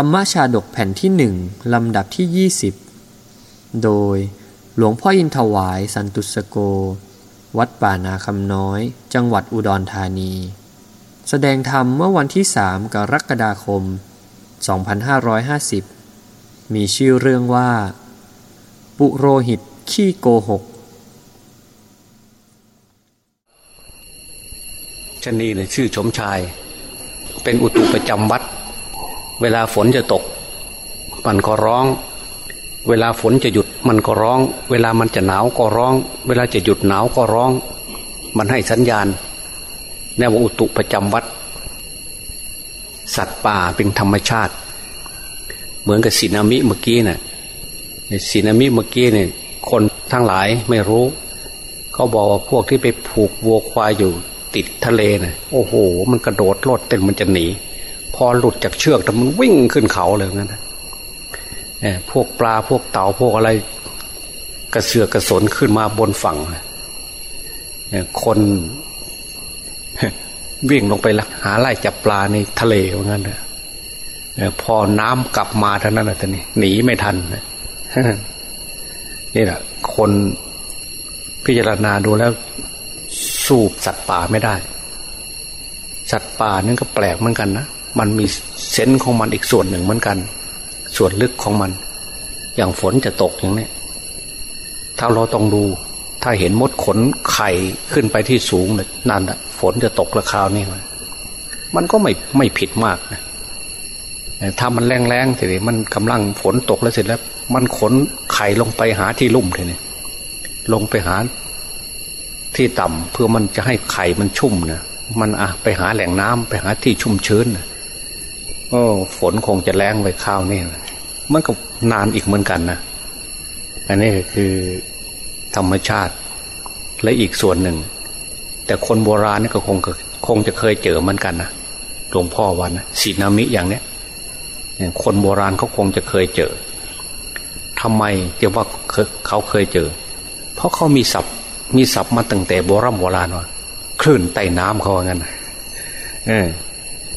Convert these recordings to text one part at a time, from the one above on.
ธรรมชาดกแผ่นที่หนึ่งลำดับที่ 20 โดยหลวงพ่ออินทวายสันตุสโก วัดป่านาคำน้อย จังหวัดอุดรธานี แสดงธรรมเมื่อวันที่3กรกฎาคม 2550 มีชื่อเรื่องว่า ปุโรหิตขี้โกหกชนีเนี่ยชื่อชมชาย เป็นอุตุประจำวัด เวลาฝนจะตก มันก็ร้อง เวลาฝนจะหยุดมันก็ร้อง เวลามันจะหนาวก็ร้อง เวลาจะหยุดหนาวก็ร้อง มันให้สัญญาณแนวอุตุประจำวัด สัตว์ป่าเป็นธรรมชาติ เหมือนกับสีนามิเมื่อกี้นี่ยสีนามิเมื่อกี้เนี่ยคนทั้งหลายไม่รู้ เขาบอกว่าพวกที่ไปผูกวัวควายอยู่ติดทะเลนะ่ะโอ้โห มันกระโดดโลดเต้นมันจะหนี พอหลุดจากเชือกแต่มันวิ่งขึ้นเขาเลยงั้นพวกปลาพวกเต่าพวกอะไร กระเสือกกระสนขึ้นมาบนฝั่งคนวิ่งลงไปหาไล่จับปลาในทะเลว่างั้นนะพอน้ำกลับมาเท่านั้นแหละท่านี่หนีไม่ทันนี่แหละคนพิจารณาดูแล้ว สู้สัตว์ป่าไม่ได้ สัตว์ป่านั่นก็แปลกเหมือนกันนะ มันมีเซนส์ของมันอีกส่วนหนึ่งเหมือนกัน ส่วนลึกของมัน อย่างฝนจะตกอย่างนี้ถ้าเราต้องดู ถ้าเห็นมดขนไข่ขึ้นไปที่สูงนั่นแหะฝนจะตกละคราวนี้มันก็ไม่ไม่ผิดมากนะถ้ามันแรงๆทีนี้มันกำลังฝนตกแล้วเสร็จแล้ว มันขนไข่ลงไปหาที่ลุ่มทีนี้ลงไปหาที่ต่ำเพื่อมันจะให้ไข่มันชุ่มนะมันอะไปหาแหล่งน้ำไปหาที่ชุ่มชื้นนะ โอ้ฝนคงจะแรงไปข้าวนี่มันก็นานอีกเหมือนกันนะอันนี้คือธรรมชาติและอีกส่วนหนึ่ง แต่คนโบราณนี่ก็คงคงจะเคยเจอเหมือนกันนะหลวงพ่อวันนะสีนามิอย่างเนี้ยคนโบราณเขาคงจะเคยเจอทำไมจะว่าเขาเคยเจอ เพราะเขามีศัพท์มีศัพท์มาตั้งแต่โบราณโบราณว่าคลื่นใต้น้ำเขาว่างั้นเออ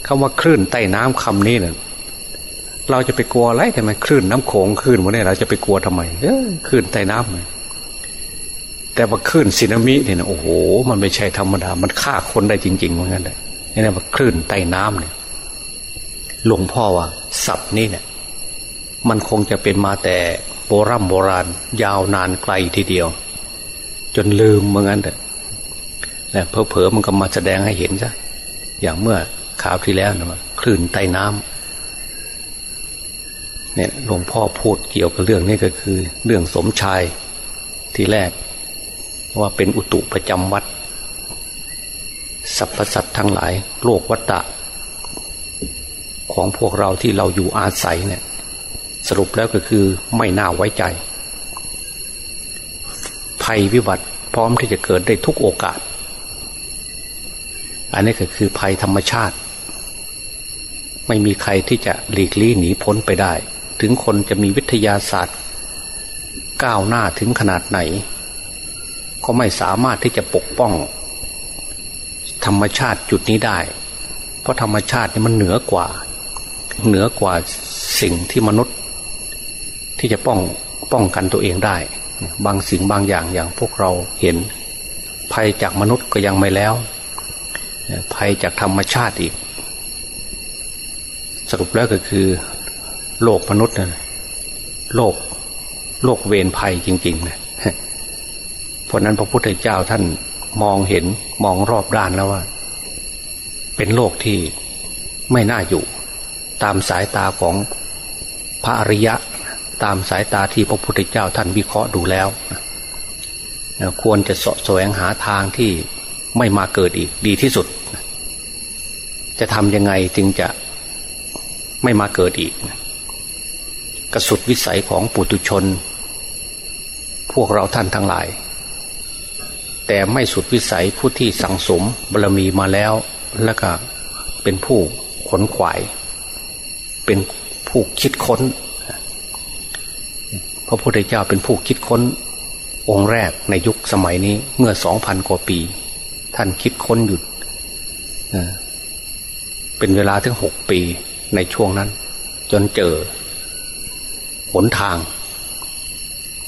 คำว่าคลื่นใต้น้ำคำนี้เนี่ยเราจะไปกลัวอะไรทำไมคลื่นน้ำโขงคลื่นวันนี้เราจะไปกลัวทำไมเออคลื่นใต้น้ำแต่ว่าคลื่นซีนามิเนี่ยโอ้โห มันไม่ใช่ธรรมดา มันฆ่าคนได้จริงๆเหมือนกันเลยนี่ว่าคลื่นใต้น้ำเนี่ยหลวงพ่อว่าศัพท์นี่เนี่ยมันคงจะเป็นมาแต่โบรโบราณ ยาวนานไกลทีเดียว จนลืมเหมือนกันแต่เพอเพอมันก็มาแสดงให้เห็นซะอย่างเมื่อ ข่าวที่แล้วนะคลื่นใต้น้ำเนี่ยหลวงพ่อพูดเกี่ยวกับเรื่องนี้ก็คือ เรื่องสมชายที่แรก ว่าเป็นอุตุประจำวัดสรรพสัตว์ทั้งหลายโลกวัตตะ ของพวกเราที่เราอยู่อาศัยเนี่ย สรุปแล้วก็คือไม่น่าไว้ใจ ภัยวิบัติพร้อมที่จะเกิดได้ทุกโอกาส อันนี้ก็คือภัยธรรมชาติ ไม่มีใครที่จะหลีกลี่หนีพ้นไปได้ ถึงคนจะมีวิทยาศาสตร์ ก้าวหน้าถึงขนาดไหน ก็ไม่สามารถที่จะปกป้อง ธรรมชาติจุดนี้ได้ เพราะธรรมชาตินี่มันเหนือกว่า เหนือกว่าสิ่งที่มนุษย์ ที่จะป้องป้องกันตัวเองได้ บางสิ่งบางอย่างอย่างพวกเราเห็น ภัยจากมนุษย์ก็ยังไม่แล้ว ภัยจากธรรมชาติอีก สรุปแล้วก็คือ โลกมนุษย์นะโลก โลกเวรภัยจริงๆนะเพราะนั้นพระพุทธเจ้าท่านมองเห็นมองรอบด้านแล้วว่า เป็นโลกที่ไม่น่าอยู่ ตามสายตาของพระอริยะ ตามสายตาที่พระพุทธเจ้าท่านวิเคราะห์ดูแล้วควรจะสะแสวงหาทางที่ไม่มาเกิดอีกดีที่สุด จะทำยังไงจึงจะ ไม่มาเกิดอีกกระสุดวิสัยของปุตุชน พวกเราท่านทั้งหลาย แต่ไม่สุดวิสัยผู้ที่สังสมบารมีมาแล้ว แล้วก็เป็นผู้ขนขวาย เป็นผู้คิดค้น พระพุทธเจ้าเป็นผู้คิดค้น องค์แรกในยุคสมัยนี้เมื่อสองพันกว่าปี ท่านคิดค้นอยู่เป็นเวลาถึงหกปี ในช่วงนั้น จนเจอหนทาง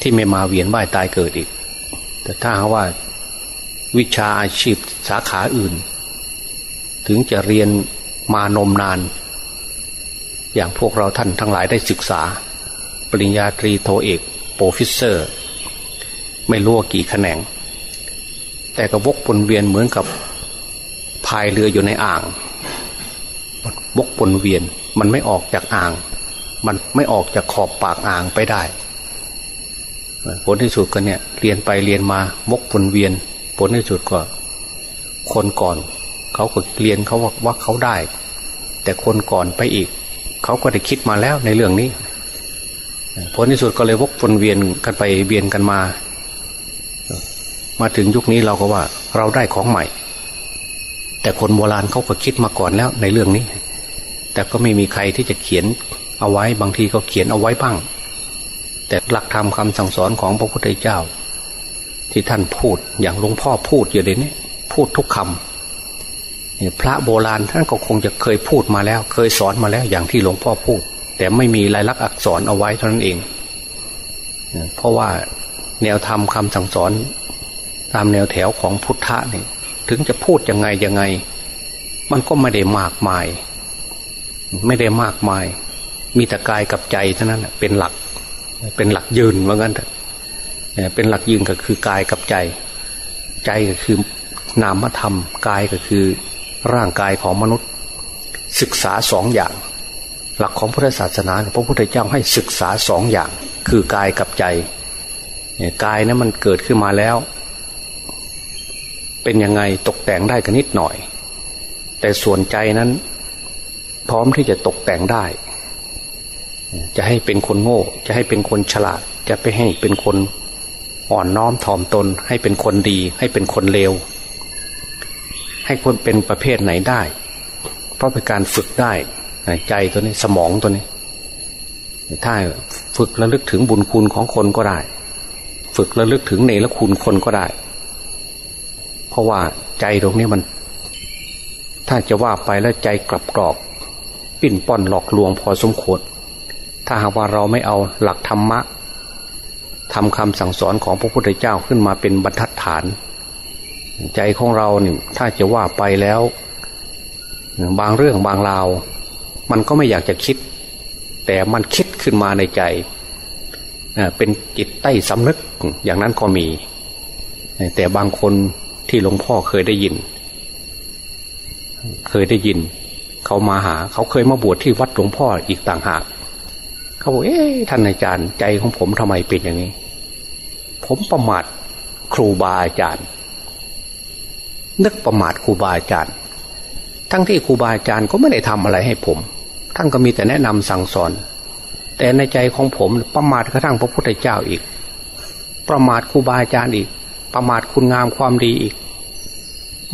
ที่ไม่มาเวียนว่ายตายเกิดอีก แต่ถ้าว่าวิชาอาชีพสาขาอื่น ถึงจะเรียนมานมนาน อย่างพวกเราท่านทั้งหลายได้ศึกษา ปริญญาตรีโทเอก professor ไม่รู้ว่ากี่แขนง แต่ก็วกวนเวียนเหมือนกับพายเรืออยู่ในอ่าง วกวนเวียนมันไม่ออกจากอ่าง มันไม่ออกจากขอบปากอ่างไปได้ ผลที่สุดก็เนี่ยเรียนไปเรียนมาวกวนเวียน ผลที่สุดก็ คนก่อน เขาก็เรียนเขาว่าว่าเขาได้ แต่คนก่อนไปอีก เขาก็ได้คิดมาแล้วในเรื่องนี้ ผลที่สุดก็เลยวกวนเวียนกันไปเวียนกันมา มาถึงยุคนี้เราก็ว่า เราได้ของใหม่ แต่คนโบราณเขาก็คิดมาก่อนแล้วในเรื่องนี้ แต่ก็ไม่มีใครที่จะเขียนเอาไว้บางทีก็เขียนเอาไว้บ้าง แต่หลักธรรมคาสั่งสอนของพระพุทธเจ้า ที่ท่านพูดอย่างหลวงพ่อพูดอยู่เดี๋ยวนี้พูดทุกคำพระโบราณท่านก็คงจะเคยพูดมาแล้ว เคยสอนมาแล้วอย่างที่หลวงพ่อพูด แต่ไม่มีลายลักษณ์อักษรเอาไว้เท่านั้นเอง เพราะว่าแนวธรรมคำสั่งสอน ตามแนวแถวของพุทธะนี่ถึงจะพูดยังไงยังไง มันก็ไม่ได้มากมาย ไม่ได้มากมาย มีแต่กายกับใจเท่านั้นเป็นหลัก เป็นหลักยืนว่างั้นเป็นหลักยืนก็คือกายกับใจ ใจก็คือนามธรรม กายก็คือร่างกายของมนุษย์ ศึกษาสองอย่าง หลักของพุทธศาสนาพระพุทธเจ้าให้ศึกษาสองอย่าง คือกายกับใจกายนั้นมันเกิดขึ้นมาแล้ว เป็นยังไงตกแต่งได้กันนิดหน่อย แต่ส่วนใจนั้น พร้อมที่จะตกแต่งได้ จะให้เป็นคนโง่ จะให้เป็นคนฉลาด จะไปให้เป็นคนอ่อนน้อมถ่อมตน ให้เป็นคนดี ให้เป็นคนเลว ให้คนเป็นประเภทไหนได้ เพราะเป็นการฝึกได้ใจตัวนี้สมองตัวนี้ ถ้าฝึกระลึกถึงบุญคุณของคนก็ได้ ฝึกระลึกถึงเนรคุณคนก็ได้ เพราะว่าใจตรงนี้มัน ถ้าจะว่าไปแล้วใจกลับกรอบ ปิ่นป้อนหลอกลวงพอสมควรถ้าหากว่าเราไม่เอาหลักธรรมะทำคำสั่งสอนของพระพุทธเจ้าขึ้นมาเป็นบรรทัดฐาน ใจของเราเนี่ยถ้าจะว่าไปแล้ว บางเรื่องบางราว มันก็ไม่อยากจะคิด แต่มันคิดขึ้นมาในใจเป็นจิตใต้สำนึกอย่างนั้นก็มี แต่บางคนที่หลวงพ่อเคยได้ยิน เคยได้ยิน เขามาหา เขาเคยมาบวชที่วัดหลวงพ่ออีกต่างหาก เขาบอกเอ๊ะท่านอาจารย์ใจของผมทำไมเป็นอย่างนี้ ผมประมาทครูบาอาจารย์ นึกประมาทครูบาอาจารย์ ทั้งที่ครูบาอาจารย์ก็ไม่ได้ทำอะไรให้ผม ท่านก็มีแต่แนะนำสั่งสอน แต่ในใจของผมประมาทกระทั่งพระพุทธเจ้าอีก ประมาทครูบาอาจารย์อีก ประมาทคุณงามความดีอีก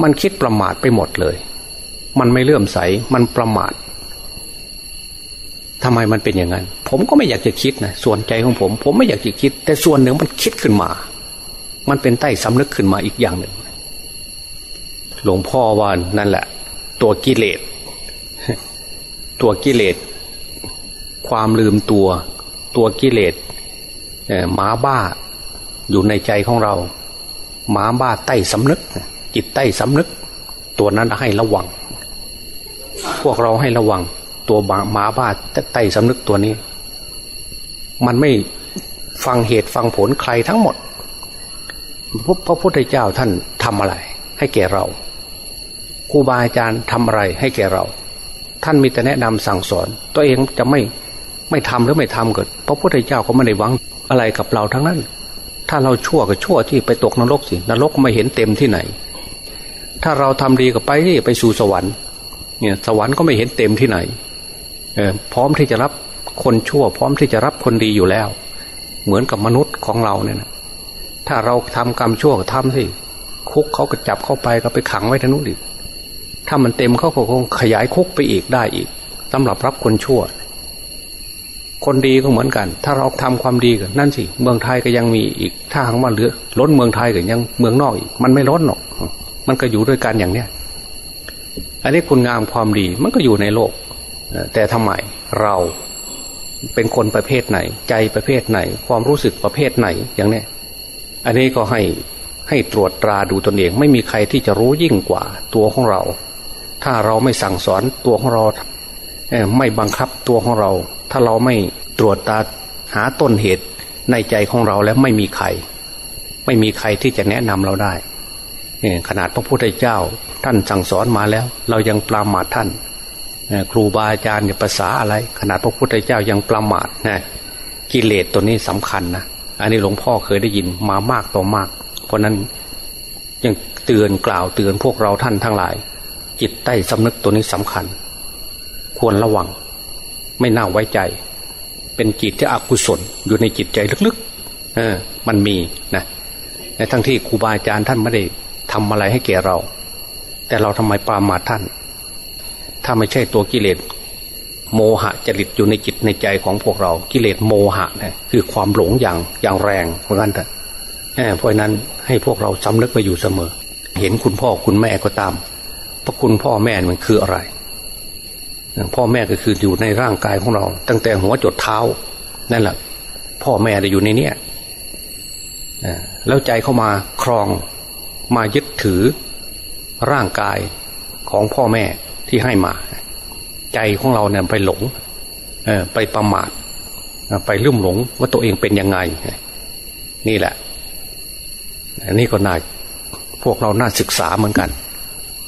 มันคิดประมาทไปหมดเลย มันไม่เลื่อมใส มันประมาททำไมมันเป็นอย่างนั้น ผมก็ไม่อยากจะคิดนะ ส่วนใจของผม ผมไม่อยากจะคิด แต่ส่วนหนึ่งมันคิดขึ้นมา มันเป็นใต้สำนึกขึ้นมาอีกอย่างหนึ่ง หลวงพ่อว่านั่นแหละ ตัวกิเลส ตัวกิเลส ความลืมตัว ตัวกิเลสหมาบ้า อยู่ในใจของเรา หมาบ้าใต้สำนึก จิตใต้สำนึก ตัวนั้นให้ระวัง พวกเราให้ระวังตัวหมาบ้าใต้สำนึกตัวนี้ มันไม่ฟังเหตุฟังผลใครทั้งหมด พระพุทธเจ้าท่านทำอะไร ให้แก่เราครูบาอาจารย์ทำอะไรให้แก่เรา ท่านมีแต่แนะนำสั่งสอน ตัวเองจะไม่ไม่ทำหรือไม่ทำเกิดพระพุทธเจ้าก็ไม่ได้หวังอะไรกับเราทั้งนั้น ถ้าเราชั่วก็ชั่วที่ไปตกนรกสินรกไม่เห็นเต็มที่ไหน ถ้าเราทำดีก็ไปที่ไปสู่สวรรค์ เนี่ยสวรรค์ก็ไม่เห็นเต็มที่ไหนพร้อมที่จะรับคนชั่ว พร้อมที่จะรับคนดีอยู่แล้ว เหมือนกับมนุษย์ของเราเนี่ยนะถ้าเราทำกรรมชั่วก็ทำสิคุกเขาก็จับเข้าไปก็ไปขังไว้ทั้งนู้นอีกถ้ามันเต็มเขาก็คงขยายคุกไปอีกได้อีกสำหรับรับคนชั่ว คนดีก็เหมือนกัน ถ้าเราทำความดีกันนั่นสิเมืองไทยก็ยังมีอีกถ้าหากว่าเหลือล้นเมืองไทยก็ยังเมืองนอกอีกมันไม่ล้นหรอก มันก็อยู่ด้วยกันอย่างเนี้ย อันนี้คุณงามความดีมันก็อยู่ในโลก แต่ทำไมเราเป็นคนประเภทไหน ใจประเภทไหน ความรู้สึกประเภทไหนอย่างนี้อันนี้ก็ให้ให้ตรวจตราดูตนเอง ไม่มีใครที่จะรู้ยิ่งกว่าตัวของเรา ถ้าเราไม่สั่งสอนตัวของเราไม่บังคับตัวของเรา ถ้าเราไม่ตรวจตาหาต้นเหตุในใจของเราแล้วไม่มีใคร ไม่มีใครที่จะแนะนำเราได้ขนาดพระพุทธเจ้า ท่านสั่งสอนมาแล้ว เรายังปรามาทท่านครูบาอาจารย์เนี่ยภาษาอะไร ขนาดพระพุทธเจ้ายังประมาทนะกิเลสตัวนี้สำคัญนะอันนี้หลวงพ่อเคยได้ยินมามากต่อมาก เพราะนั้นยังเตือนกล่าวเตือนพวกเราท่านทั้งหลาย จิตใต้สำนึกตัวนี้สำคัญ ควรระวัง ไม่น่าไว้ใจ เป็นจิตที่อกุศลอยู่ในจิตใจลึกๆเออ มันมีนะทั้งที่ครูบาอาจารย์ท่านไม่ได้ทำอะไรให้แก่เรา แต่เราทำไมปามาท่าน ถ้าไม่ใช่ตัวกิเลสโมหะจริตอยู่ในจิตในใจของพวกเรา กิเลสโมหะเนี่ยคือความหลงอย่างอย่างแรงเหมือนกันเถอะเพราะนั้นให้พวกเราสำนึกมาอยู่เสมอ เห็นคุณพ่อคุณแม่ก็ตามพระคุณพ่อแม่มันคืออะไร พ่อแม่ก็คืออยู่ในร่างกายของเรา ตั้งแต่หัวจดเท้านั่นแหละพ่อแม่จะอยู่ในเนี้ยแล้วใจเข้ามาครองมายึดถือ ร่างกายของพ่อแม่ที่ให้มา ใจของเราเนี่ยไปหลงไปประมาทไปลืมหลงว่าตัวเองเป็นยังไง นี่แหละอันนี้ก็น่าพวกเราน่าศึกษาเหมือนกัน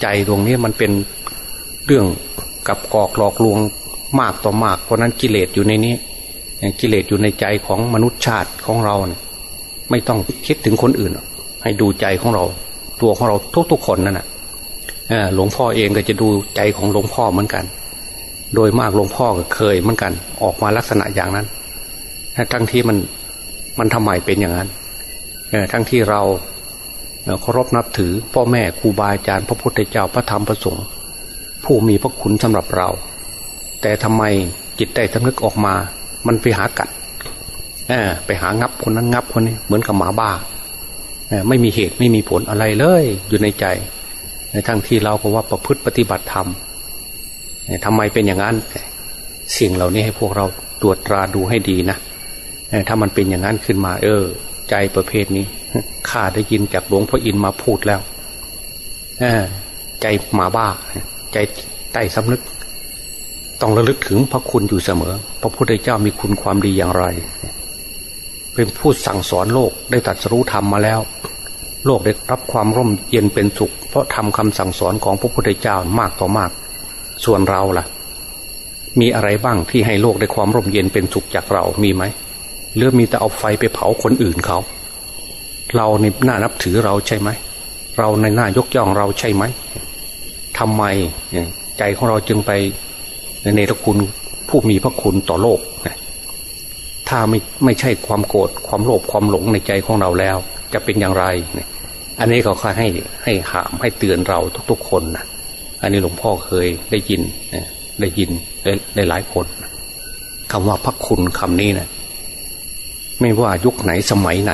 ใจดวงนี้มันเป็นเรื่องกับกอกหลอกลวงมากต่อมาก เพราะนั้นกิเลสอยู่ในนี้กิเลสอยู่ในใจของมนุษย์ชาติของเราเนี่ยไม่ต้องคิดถึงคนอื่น ให้ดูใจของเรา ตัวของเราทุกๆคนนั่นแหะ หลวงพ่อเองก็จะดูใจของหลวงพ่อเหมือนกัน โดยมากหลวงพ่อก็เคยเหมือนกัน ออกมาลักษณะอย่างนั้นทั้งที่มันมันทำไมเป็นอย่างนั้นทั้งที่เราเคารพนับถือพ่อแม่ครูบาอาจารย์พระพุทธเจ้าพระธรรมพระสงฆ์ผู้มีพระคุณสำหรับเรา แต่ทำไมจิตใจสำนึกออกมา มันไปหากัดไปหางับคนนั้นงับคนนี้เหมือนกับหมาบ้าไม่มีเหตุไม่มีผลอะไรเลยอยู่ในใจ ทั้งที่เราก็ว่าประพฤติปฏิบัติธรรมทำไมเป็นอย่างนั้น สิ่งเหล่านี้ให้พวกเราตรวจตราดูให้ดีนะถ้ามันเป็นอย่างนั้นขึ้นมา เออ ใจประเภทนี้ข้าได้ยินจากหลวงพ่ออินมาพูดแล้วใจหมาบ้า ใจใต้สำนึก ต้องระลึกถึงพระคุณอยู่เสมอ พระพุทธเจ้ามีคุณความดีอย่างไร เป็นผู้สั่งสอนโลกได้ตัดสู้ธรรมมาแล้ว โลกได้รับความร่มเย็นเป็นสุข เพราะทำคำสั่งสอนของพระพุทธเจ้ามากต่อมาก ส่วนเราล่ะ มีอะไรบ้างที่ให้โลกได้ความร่มเย็นเป็นสุขจากเรามีไหมหรือมีแต่เอาไฟไปเผาคนอื่นเขา เราในหน้านับถือเราใช่ไหมเราในหน้ายกย่องเราใช่ไหมทำไมใจของเราจึงไปในทคุณผู้มีพระคุณต่อโลก ถ้าไม่ไม่ใช่ความโกรธความโลภความหลงในใจของเราแล้ว จะเป็นอย่างไรเนี่ยอันนี้เขาค่อยให้ให้หามให้เตือนเราทุก ๆ คนนะอันนี้หลวงพ่อเคยได้ยินได้ยินได้ได้หลายคนคำว่าพักคุณคำนี้นะไม่ว่ายุคไหนสมัยไหน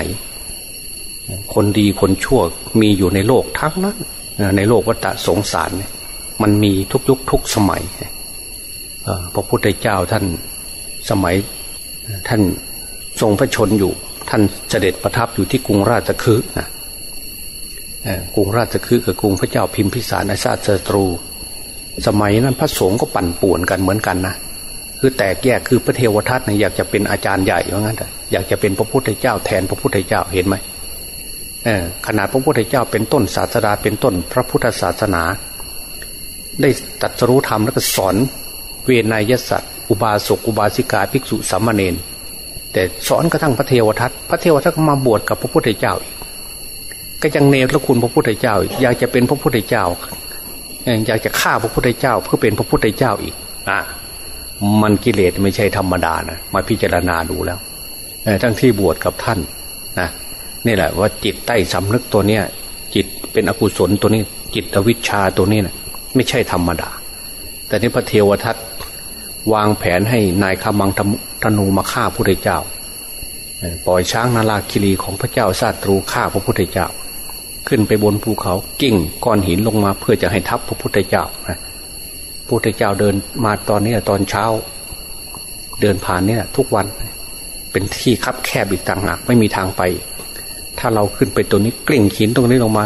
คนดีคนชั่วมีอยู่ในโลกทั้งนั้นในโลกวัฏสงสารมันมีทุกยุคทุกสมัยพระพุทธเจ้าท่านสมัยท่านทรงพระชนอยู่ ท่านเสด็จประทับอยู่ที่กรุงราชคฤห์นะกรุงราชคฤห์กับกรุงพระเจ้าพิมพิสารอาชาติศัตรู สมัยนั้นพระสงฆ์ก็ปั่นป่วนกันเหมือนกันนะคือแตกแยกคือพระเทวทัตเนี่ยอยากจะเป็นอาจารย์ใหญ่ว่างั้นแต่อยากจะเป็นพระพุทธเจ้าแทนพระพุทธเจ้าเห็นไหมขนาดพระพุทธเจ้าเป็นต้นศาสดาเป็นต้นพระพุทธศาสนา ได้ตัดสรู้ธรรมแล้วก็สอนเวนยสัตว์อุบาสกอุบาสิกาภิกษุสามเณร แต่สอนกระทั่งพระเทวทัตพระเทวทัตก็มาบวชกับพระพุทธเจ้าอีกก็ยังเนรคุณพระพุทธเจ้า อยากจะเป็นพระพุทธเจ้า อยากจะฆ่าพระพุทธเจ้า เพื่อเป็นพระพุทธเจ้าอีกอ่ามันกิเลสไม่ใช่ธรรมดานะมาพิจารณาดูแล้วทั้งที่บวชกับท่านนะนี่แหละว่าจิตใต้สำนึกตัวเนี้ยจิตเป็นอกุศลตัวนี้ จิตอวิชชาตัวนี้นะไม่ใช่ธรรมดา แต่นี้พระเทวทัต วางแผนให้นายขมังธนูมาฆ่าพระพุทธเจ้า ปล่อยช้างนาลาคิรีของพระเจ้าซาตรูฆ่าพระพุทธเจ้า ขึ้นไปบนภูเขากิ่งก้อนหินลงมาเพื่อจะให้ทับพระพุทธเจ้าพระพุทธเจ้าเดินมาตอนนี้ตอนเช้า เดินผ่านนี่ทุกวัน เป็นที่คับแคบอีกต่างหากไม่มีทางไป ถ้าเราขึ้นไปตัวนี้กลิ่งหินตรงนี้ลงมา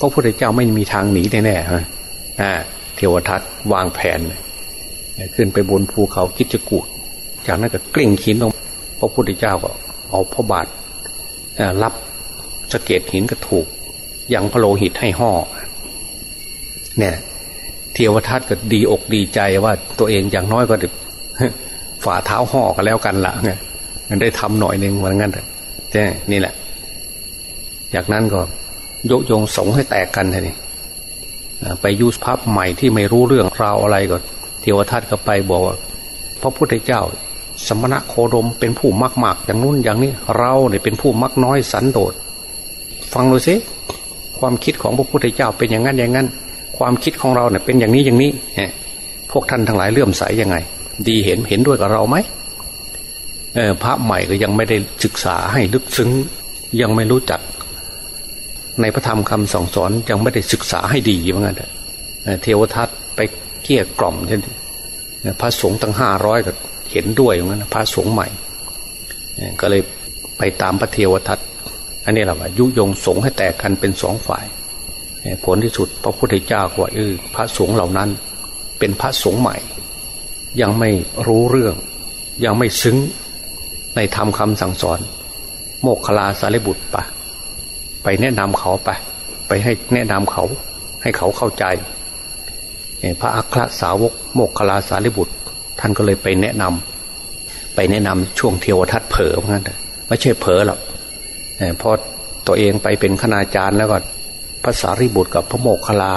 พระพุทธเจ้าไม่มีทางหนีแน่ๆฮะเทวทัตวางแผน ขึ้นไปบนภูเขาคิดจะกูดจากนั้นก็กลิ่งหินลงพระพุทธเจ้าก็เอาพระบาทรับสะเก็ดหินก็ถูกยังพระโลหิตให้ห่อเนี่ยเทวทัตก็ดีอกดีใจว่าตัวเองอย่างน้อยก็ฝ่าเท้าห่อกันแล้วกันละเนี่ยได้ทำหน่อยหนึ่งวันงั้นแต่นี่แหละ จากนั้นก็ยกโยงสงให้แตกกันทีนี้ไปยุสพับใหม่ที่ไม่รู้เรื่องราวอะไรก็ เทวทัตก็ไปบอกว่าพระพุทธเจ้า สมณะโคดมเป็นผู้มากมากอย่างนู้นอย่างนี้เราเนี่ยเป็นผู้มักน้อยสันโดษฟังดูสิความคิดของพระพุทธเจ้าเป็นอย่างนั้นอย่างนั้น ความคิดของเราเนี่ยเป็นอย่างนี้อย่างนี้พวกท่านทั้งหลายเลื่อมใสยังไง ดีเห็นเห็นด้วยกับเราไหมพระใหม่ก็ยังไม่ได้ศึกษาให้ลึกซึ้งยังไม่รู้จัก ในพระธรรมคำสองสอนยังไม่ได้ศึกษาให้ดีเหมือนกันเทวทัตไป กี้ยกล่อมเช่นพระสงฆ์ตั้งห้าร้อยก็เห็นด้วยเหมือนกันพระสงฆ์ใหม่ ก็เลยไปตามพระเทวทัตอันนี้แหละว่ายุยงสงให้แตกกันเป็นสองฝ่าย ผลที่สุดพระพุทธเจ้าก็ว่าเออพระสงฆ์เหล่านั้น เป็นพระสงฆ์ใหม่ ยังไม่รู้เรื่อง ยังไม่ซึ้งในธรรมคำสั่งสอน โมกขลาสารีบุตรปะไปแนะนำเขาไป ไปให้แนะนำเขาให้เขาเข้าใจ พระอัครสาวกโมกขลาสารีบุตร ท่านก็เลยไปแนะนำไปแนะนำช่วงเทวทัตเผลอเหมือนกันไม่ใช่เผลอหรอกพอตัวเองไปเป็นคณาจารย์แล้วก็พระสารีบุตรกับพระโมกขลา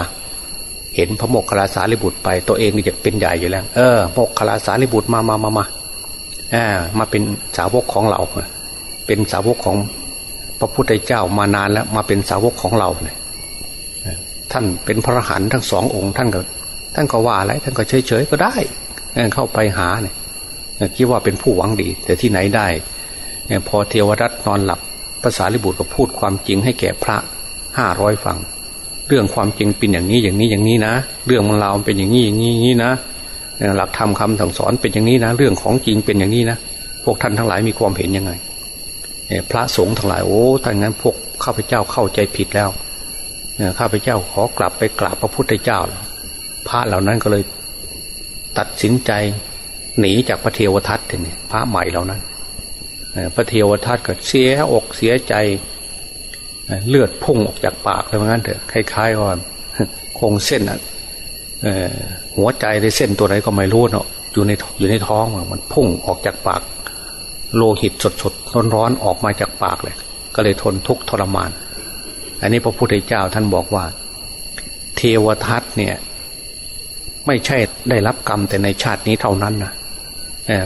เห็นพระโมกขลาสารีบุตรไป ตัวเองนี่จะเป็นใหญ่อยู่แล้วเออโมกขลาสารีบุตรมามามามาอ่ามาเป็นสาวกของเรา เป็นสาวกของพระพุทธเจ้ามานานแล้วมาเป็นสาวกของเราเนี่ยท่านเป็นพระหันทั้งสององค์ท่านก็ ท่านก็ว่าอะไรท่านก็เฉยเฉยก็ได้เข้าไปหาเนี่ยคิดว่าเป็นผู้หวังดี แต่ที่ไหนได้พอเทวรัตนอนหลับภาษาลิบุตรก็พูดความจริงให้แก่พระห้าร้อยฟัง เรื่องความจริงเป็นอย่างนี้อย่างนี้อย่างนี้นะ เรื่องมันราวเป็นอย่างนี้อย่างนี้อย่างนี้นะหลักธรรมคาสั่งสอนเป็นอย่างนี้นะ เรื่องของจริงเป็นอย่างนี้นะพวกท่านทั้งหลายมีความเห็นยังไงพระสงฆ์ทั้งหลายโอ้ถ้างั้นพวกข้าพเจ้าเข้าใจผิดแล้วข้าพเจ้าขอกลับไปกราบพระพุทธเจ้า พระเหล่านั้นก็เลยตัดสินใจหนีจากพระเทวทัตเนี่ยพระใหม่เหล่านั้นพระเทวทัตก็เสียอกเสียใจเลือดพุ่งออกจากปากเลยว่างั้นเถอะคล้ายๆว่าคงเส้นอะหัวใจในเส้นตัวไหนก็ไม่รู้เนาะอยู่ในอยู่ในท้องมันพุ่งออกจากปาก โลหิตสดๆร้อนๆออกมาจากปากเลย ก็เลยทนทุกข์ทรมาน อันนี้พระพุทธเจ้าท่านบอกว่า เทวทัตเนี่ย ไม่ใช่ได้รับกรรมแต่ในชาตินี้เท่านั้นนะ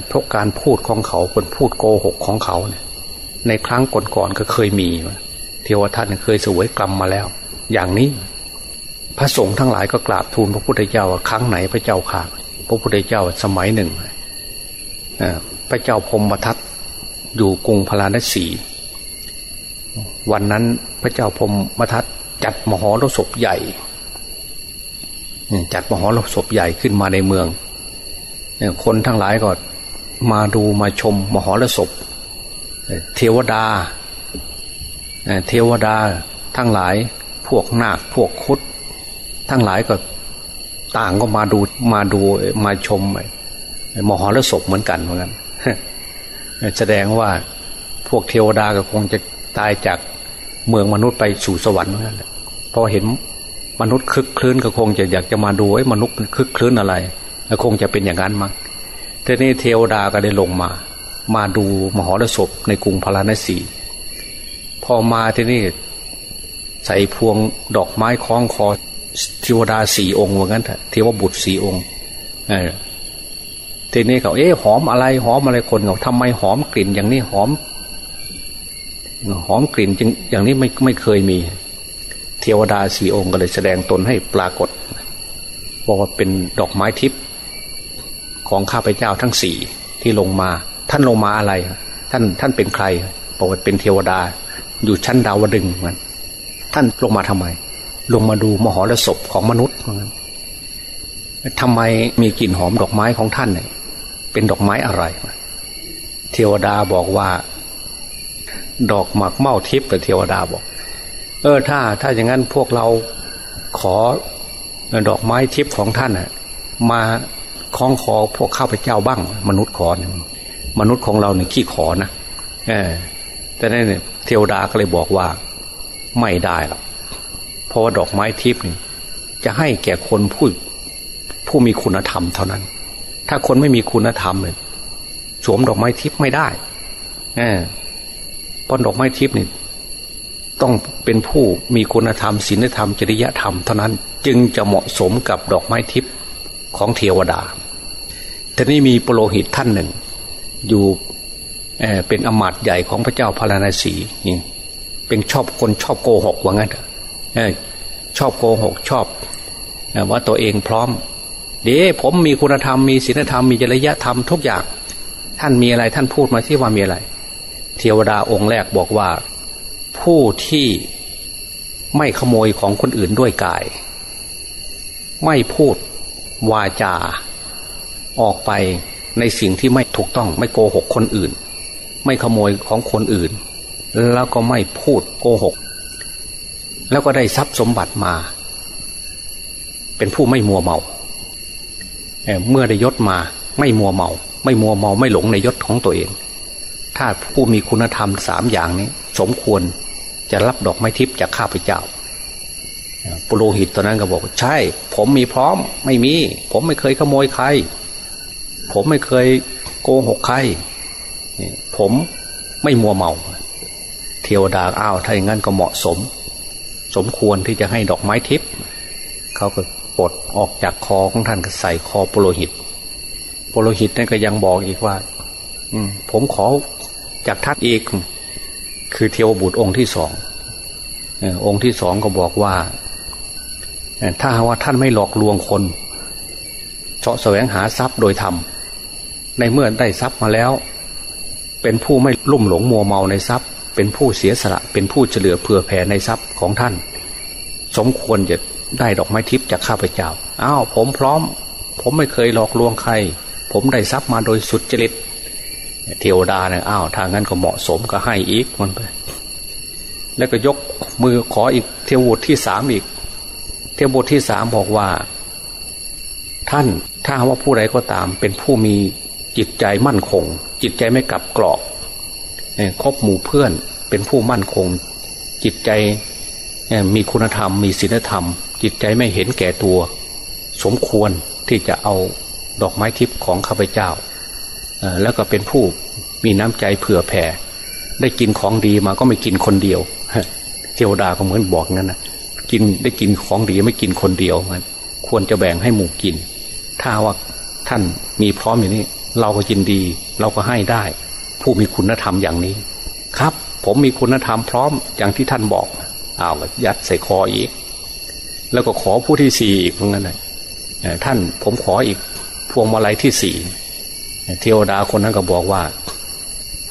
เพราะการพูดของเขาคนพูดโกหกของเขาเนี่ย ในครั้งก่อนๆก็เคยมีเทวทัตเคยสวยกรรมมาแล้ว อย่างนี้ พระสงฆ์ทั้งหลายก็กราบทูลพระพุทธเจ้าครั้งไหนพระเจ้าข่าพระพุทธเจ้าสมัยหนึ่งพระเจ้าพมทัตอยู่กรุงพาราณสี วันนั้นพระเจ้าพมมทัตจัดมหรสพใหญ่ จัดมหรสพใหญ่ขึ้นมาในเมืองคนทั้งหลายก็มาดูมาชมมหรสพเทวดาเทวดาทั้งหลายพวกนาคพวกคุดทั้งหลายก็ต่างก็มาดูมาดูมาชมมหรสพเหมือนกันเหมือนกันแสดงว่าพวกเทวดาก็คงจะตายจากเมืองมนุษย์ไปสู่สวรรค์เหมือนกันพอเห็น มนุษย์คึกคลื้นก็คงจะอยากจะมาดูไอ้มนุษย์คึกคลื้นอะไรคงจะเป็นอย่างนั้นมั้งทีนี้เทวดาก็ได้ลงมา มาดูมหรสพในกรุงพาราณสี พอมาที่นี่ใส่พวงดอกไม้คล้องคอเทวดาสี่องค์ว่างั้นเถอะเทวบุตรสี่องค์เออทีนี้เขาเอ๊ะหอมอะไรหอมอะไรคนเขาทำไมหอมกลิ่นอย่างนี้หอม หอมกลิ่นจึงอย่างนี้ไม่ไม่เคยมี ทวดาสี่องค์ก็เลยแสดงตนให้ปรากฏบอกว่าเป็นดอกไม้ทิพย์ของข้าพเจ้าทั้งสี่ที่ลงมา ท่านลงมาอะไร ท่านท่านเป็นใครบอกว่าเป็นเทวดา อยู่ชั้นดาวดึงมันท่านลงมาทำไม ลงมาดูมหรสพของมนุษย์มันทำไมมีกลิ่นหอมดอกไม้ของท่านเนี่ยเป็นดอกไม้อะไร เทวดาบอกว่า ดอกหมากเม่าทิพย์แต่เทวดาบอก เออถ้าถ้าอย่างนั้นพวกเราขอดอกไม้ทิพย์ของท่านน่ะมาคล้องคอพวกข้าพเจ้าบ้าง มนุษย์ขอเนี่ยมนุษย์ของเราเนี่ยขี้ขอนะเออแต่นั่นเนี่ยเทวดาก็เลยบอกว่าไม่ได้หรอกเพราะว่าดอกไม้ทิพย์นี่จะให้แก่คนผู้ผู้มีคุณธรรมเท่านั้น ถ้าคนไม่มีคุณธรรมเลยสวมดอกไม้ทิพย์ไม่ได้เออเพราะดอกไม้ทิพย์นี่ ต้องเป็นผู้มีคุณธรรมศีลธรรม จริยธรรมเท่านั้นจึงจะเหมาะสมกับดอกไม้ทิพย์ของเทวดาทีนี้มีปโลหิตท่านหนึ่ง อยู่เเป็นอมาตย์ใหญ่ของพระเจ้าพาราณสีนี่เป็นชอบคนชอบโกหกว่างั้นชอบโกหกชอบว่าตัวเองพร้อม เดี๋ยวผมมีคุณธรรมมีศีลธรรมมีจริยธรรมทุกอย่าง ท่านมีอะไรท่านพูดมาที่ว่ามีอะไร เทวดาองค์แรกบอกว่า ผู้ที่ไม่ขโมยของคนอื่นด้วยกาย ไม่พูดวาจา ออกไปในสิ่งที่ไม่ถูกต้องไม่โกหกคนอื่น ไม่ขโมยของคนอื่น แล้วก็ไม่พูดโกหก แล้วก็ได้ทรัพย์สมบัติมา เป็นผู้ไม่มัวเมาเเมื่อได้ยศมาไม่มัวเมา ไม่มัวเมาไม่หลงในยศของตัวเอง ถ้าผู้มีคุณธรรมสามอย่างนี้ สมควร จะรับดอกไม้ทิพย์จากข้าพเจ้าปุโรหิตตอนนั้นก็บอก ใช่ ผมมีพร้อมไม่มี ผมไม่เคยขโมยใคร ผมไม่เคยโกหกใครผมไม่มัวเมา เทวดาอ้าวถ้าอย่างนั้นก็เหมาะสม สมควรที่จะให้ดอกไม้ทิพย์เขาก็ปลดออกจากคอของท่านก็ใส่คอปุโรหิตปุโรหิตนั่นก็ยังบอกอีกว่า อืผมขอจากท่านอีก คือเทวบุตรองค์ที่สององค์ที่สองก็บอกว่า ถ้าว่าท่านไม่หลอกลวงคนเจาะแสวงหาทรัพย์โดยธรรมในเมื่อได้ทรัพย์มาแล้ว เป็นผู้ไม่ลุ่มหลงมัวเมาในทรัพย์ เป็นผู้เสียสละเป็นผู้เฉลือเผื่อแผ่ในทรัพย์ของท่าน สมควรจะได้ดอกไม้ทิพย์จากข้าพเจ้าอ้าวผมพร้อม ผมไม่เคยหลอกลวงใคร ผมได้ทรัพย์มาโดยสุดจริต เทวดาเนี่ยอ้าวถ้างั้นก็เหมาะสมก็ให้อีกมันไป แล้วก็ยกมือขออีกเทวบุตรที่สามอีก เทวบทที่สามบอกว่า ท่านถ้าว่าผู้ใดก็ตาม เป็นผู้มีจิตใจมั่นคง จิตใจไม่กลับกรอกคบหมู่เพื่อนเป็นผู้มั่นคง จิตใจมีคุณธรรม มีศีลธรรม จิตใจไม่เห็นแก่ตัว สมควรที่จะเอาดอกไม้ทิพย์ของข้าพเจ้า แล้วก็เป็นผู้มีน้ำใจเผื่อแผ่ ได้กินของดีมาก็ไม่กินคนเดียวเทวดาก็เหมือนบอกงั้นนะกินได้กินของดีไม่กินคนเดียวมันควรจะแบ่งให้หมู่กิน ถ้าว่าท่านมีพร้อมอย่างนี้ เราก็ยินดี เราก็ให้ได้ ผู้มีคุณธรรมอย่างนี้ ครับ ผมมีคุณธรรมพร้อมอย่างที่ท่านบอกเอายัดใส่คออีก แล้วก็ขอผู้ที่สี่อีกเหมือนกันเลยท่านผมขออีกพวงมาลัยที่สี่ เทวดาคนนั้นก็บอกว่า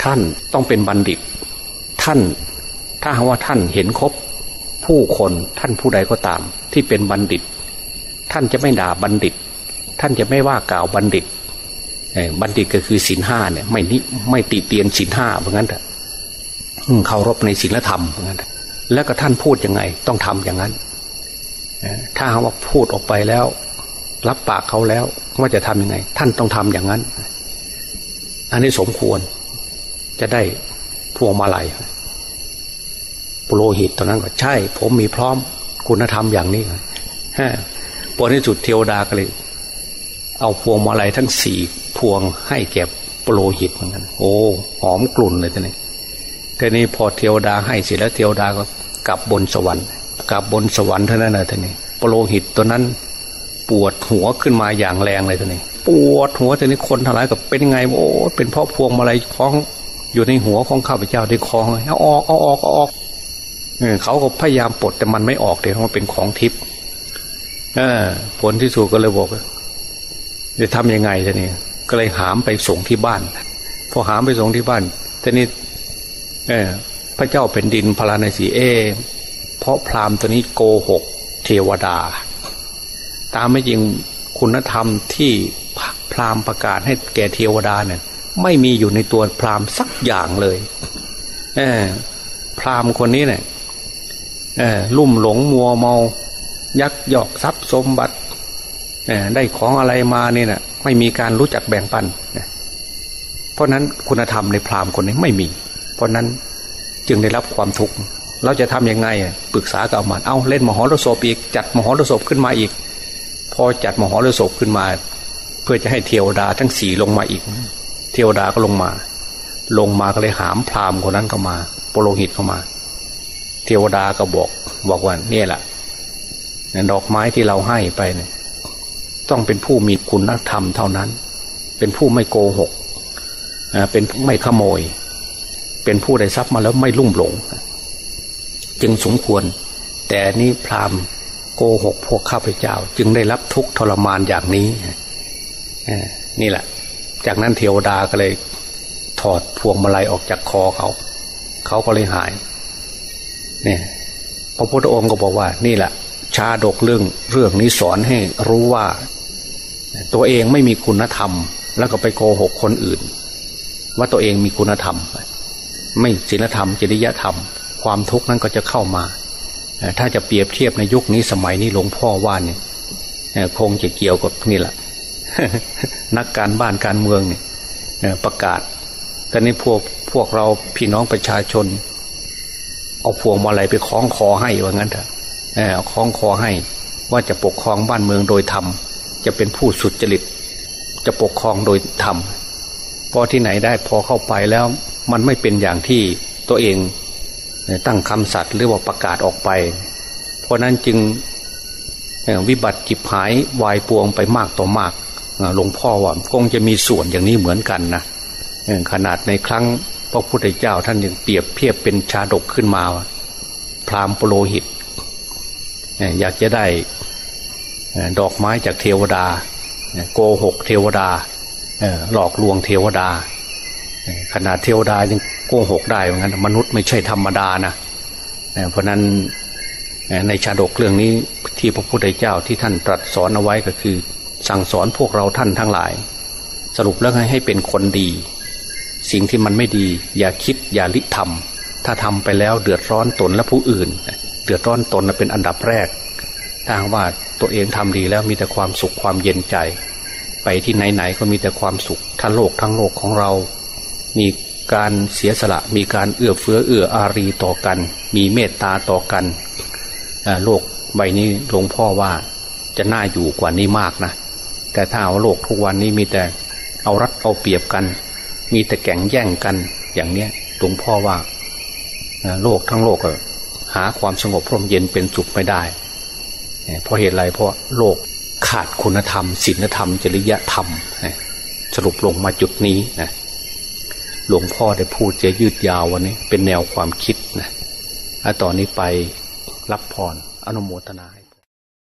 ท่านต้องเป็นบัณฑิต ท่านถ้าว่าท่านเห็นครบผู้คนท่านผู้ใดก็ตาม ที่เป็นบัณฑิต ท่านจะไม่ด่าบัณฑิต ท่านจะไม่ว่ากล่าวบัณฑิตบัณฑิตก็คือศีลห้าเนี่ย ไม่นิไม่ติเตียนศีลห้าเหมือนกันเถอะเคารพในศีลธรรมเหมือนกันแล้วก็ท่านพูดยังไง ต้องทำอย่างนั้นถ้าว่าพูดออกไปแล้ว รับปากเขาแล้วว่าจะทํำยังไง ท่านต้องทำอย่างนั้น อันนี้สมควร จะได้พวงมาลัยปุโรหิตตอนนั้นก็ใช่ ผมมีพร้อมคุณธรรมอย่างนี้ฮะพอในจุดเทวดาก็เลย เอาพวงมาลัยทั้งสี่พวงให้แก่ปุโรหิตเหมือนกัน โอ้หอมกลุ่นเลยทีนี้ทีนี้พอเทวดาให้เสร็จแล้วเทวดาก็กลับบนสวรรค์กลับบนสวรรค์เท่านั้นเลยทีนี้ปุโรหิตตัวนั้นปวดหัวขึ้นมาอย่างแรงเลยทีนี้ ปวดหัวทีนี้คนทั้งหลายก็เป็นไงโอ้เป็นเพราะพวงมาลัยคล้องอยู่ในหัวของข้าพเจ้าได้คล้องเอาออกเอาออกเอาออกเขาก็พยายามปลดแต่มันไม่ออกเลยเพราะมันเป็นของทิพย์ผลที่สุดก็เลยบอกจะทำยังไงทีนี้ก็เลยหามไปส่งที่บ้าน พอหามไปส่งที่บ้านทีนี้พระเจ้าเป็นดินพลานาสีเอ เพราะพราหมณ์ตัวนี้โกหก เทวดา ตามไม่จริงคุณธรรมที่ พราหมณ์ประกาศให้แก่เทวดาเนี่ยไม่มีอยู่ในตัวพราหมณ์สักอย่างเลยเออพราหมณ์คนนี้เนี่ยเออลุ่มหลงมัวเมา ยักยอกทรัพย์สมบัติเออได้ของอะไรมาเนี่ยนะไม่มีการรู้จักแบ่งปันเพราะนั้นคุณธรรมในพราหมณ์คนนี้ไม่มี เพราะนั้นจึงได้รับความทุกข์เราจะทํำยังไงปรึกษากับมันเอาเล่นมหรสพอีกจัดมหรสพขึ้นมาอีก พอจัดมหรสพขึ้นมา พื่อจะให้เทวดาทั้งสี่ลงมาอีก เทวดาก็ลงมา ลงมาก็เลยหามพราหมณ์คนนั้นเข้ามาโปโลหิตเข้ามา เทวดาก็บอกบอกว่าเนี่ยแหละดอกไม้ที่เราให้ไปเนี่ยต้องเป็นผู้มีคุณธรรมเท่านั้น เป็นผู้ไม่โกหกเป็นไม่ขโมย เป็นผู้ได้ทรัพย์มาแล้วไม่ลุ่มหลง จึงสมควร แต่นี้พราหมณ์โกหกพวกข้าพเจ้า จึงได้รับทุกทรมานอย่างนี้ นี่แหละ จากนั้นเทวดาก็เลยถอดพวงมาลัยออกจากคอเขา เขาก็เลยหาย เนี่ย พระพุทธองค์ก็บอกว่า นี่แหละ ชาดกเรื่องเรื่องนี้สอนให้รู้ว่า ตัวเองไม่มีคุณธรรม แล้วก็ไปโกหกคนอื่น ว่าตัวเองมีคุณธรรม ไม่ศีลธรรมจริยธรรม ความทุกข์นั้นก็จะเข้ามา ถ้าจะเปรียบเทียบในยุคนี้สมัยนี้หลวงพ่อว่าเนี่ยคงจะเกี่ยวกับนี่แหละ นักการบ้านการเมืองเนี่ยประกาศแต่นี้พวกพวกเราพี่น้องประชาชน เอาพวงมาลัยไปคล้องคอให้ว่างั้นเถอะเอาคล้องคอให้ ว่าจะปกครองบ้านเมืองโดยธรรมจะเป็นผู้สุดจริต จะปกครองโดยธรรมพอที่ไหนได้พอเข้าไปแล้วมันไม่เป็นอย่างที่ตัวเองตั้งคำสัตย์หรือว่าประกาศออกไป เพราะนั้นจึงวิบัติจิบหายวายปวงไปมากต่อมาก หลวงพ่อว่าคงจะมีส่วนอย่างนี้เหมือนกันนะขนาดในครั้งพระพุทธเจ้าท่านยังเปรียบเทียบเป็นชาดกขึ้นมา พรามโปโลหิต อยากจะได้ดอกไม้จากเทวดา โกหกเทวดาหลอกลวงเทวดา ขนาดเทวดายังโกหกได้เหมือนกันมนุษย์ไม่ใช่ธรรมดานะเพราะนั้นในชาดกเรื่องนี้ที่พระพุทธเจ้าที่ท่านตรัสสอนเอาไว้ก็คือ สั่งสอนพวกเราท่านทั้งหลาย สรุปแล้วให้เป็นคนดี สิ่งที่มันไม่ดี อย่าคิดอย่าลิทำถ้าทำไปแล้วเดือดร้อนตนและผู้อื่น เดือดร้อนตนเป็นอันดับแรกถ้าว่าตัวเองทำดีแล้วมีแต่ความสุขความเย็นใจ ไปที่ไหนๆก็มีแต่ความสุขทั้งโลกทั้งโลกของเรา มีการเสียสละมีการเอื้อเฟื้อเอื้ออารีต่อกัน มีเมตตาต่อกันโลกใบนี้หลวงพ่อว่าจะน่าอยู่กว่านี้มากนะ แต่ถ้าเอาโลกทุกวันนี้มีแต่เอารัดเอาเปรียบกัน มีแต่แก่งแย่งกันอย่างเนี้ยหลวงพ่อว่าโลกทั้งโลกหาความสงบพร่มเย็นเป็นสุขไม่ได้เพราะเหตุไรเพราะโลกขาดคุณธรรมศีลธรรม จริยธรรม สรุปลงมาจุดนี้นะหลวงพ่อได้พูดจะยืดยาววันนี้ เป็นแนวความคิดนะตอนนี้ไปรับพรออนุโมทนา